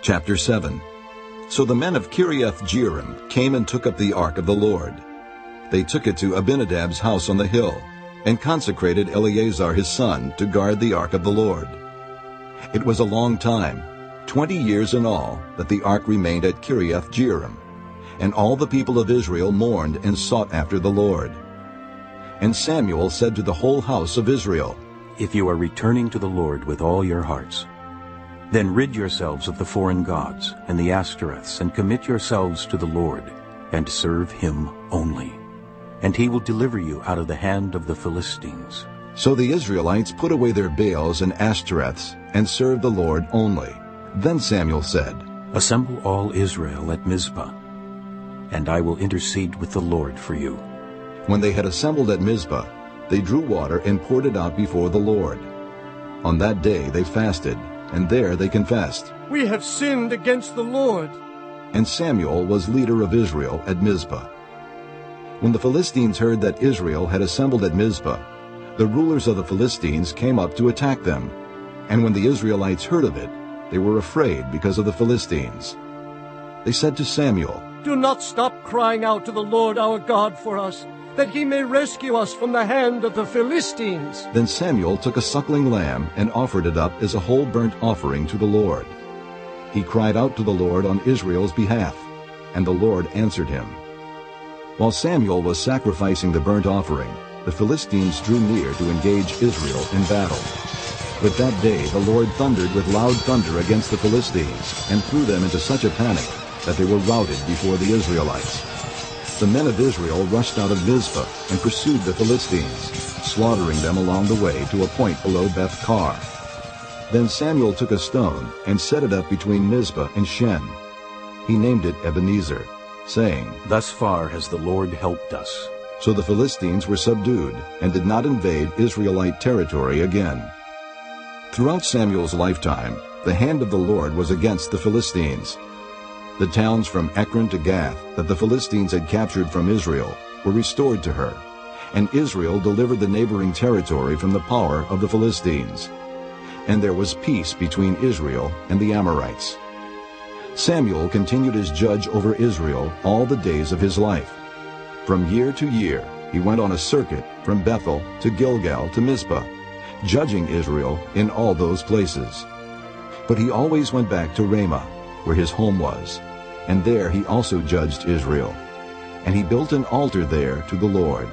Chapter 7 So the men of Kiriath Jearim came and took up the ark of the Lord. They took it to Abinadab's house on the hill, and consecrated Eleazar his son to guard the ark of the Lord. It was a long time, twenty years in all, that the ark remained at Kiriath Jearim, and all the people of Israel mourned and sought after the Lord. And Samuel said to the whole house of Israel, If you are returning to the Lord with all your hearts, then rid yourselves of the foreign gods and the Ashtoreths, and commit yourselves to the Lord, and serve him only. And he will deliver you out of the hand of the Philistines. So the Israelites put away their Baals and Ashtoreths, and served the Lord only. Then Samuel said, Assemble all Israel at Mizpah, and I will intercede with the Lord for you. When they had assembled at Mizpah, they drew water and poured it out before the Lord. On that day they fasted, and there they confessed. We have sinned against the Lord. And Samuel was leader of Israel at Mizpah. When the Philistines heard that Israel had assembled at Mizpah, the rulers of the Philistines came up to attack them. And when the Israelites heard of it, they were afraid because of the Philistines. They said to Samuel, Do not stop crying out to the Lord our God for us, that he may rescue us from the hand of the Philistines. Then Samuel took a suckling lamb and offered it up as a whole burnt offering to the Lord. He cried out to the Lord on Israel's behalf, and the Lord answered him. While Samuel was sacrificing the burnt offering, the Philistines drew near to engage Israel in battle. But that day the Lord thundered with loud thunder against the Philistines and threw them into such a panic that they were routed before the Israelites. The men of Israel rushed out of Mizpah and pursued the Philistines, slaughtering them along the way to a point below Beth-Kar. Then Samuel took a stone and set it up between Mizpah and Shen. He named it Ebenezer, saying, Thus far has the Lord helped us. So the Philistines were subdued and did not invade Israelite territory again. Throughout Samuel's lifetime, the hand of the Lord was against the Philistines. The towns from Ekron to Gath that the Philistines had captured from Israel were restored to her, and Israel delivered the neighboring territory from the power of the Philistines. And there was peace between Israel and the Amorites. Samuel continued as judge over Israel all the days of his life. From year to year he went on a circuit from Bethel to Gilgal to Mizpah, judging Israel in all those places. But he always went back to Ramah, where his home was, and there he also judged Israel. And he built an altar there to the Lord.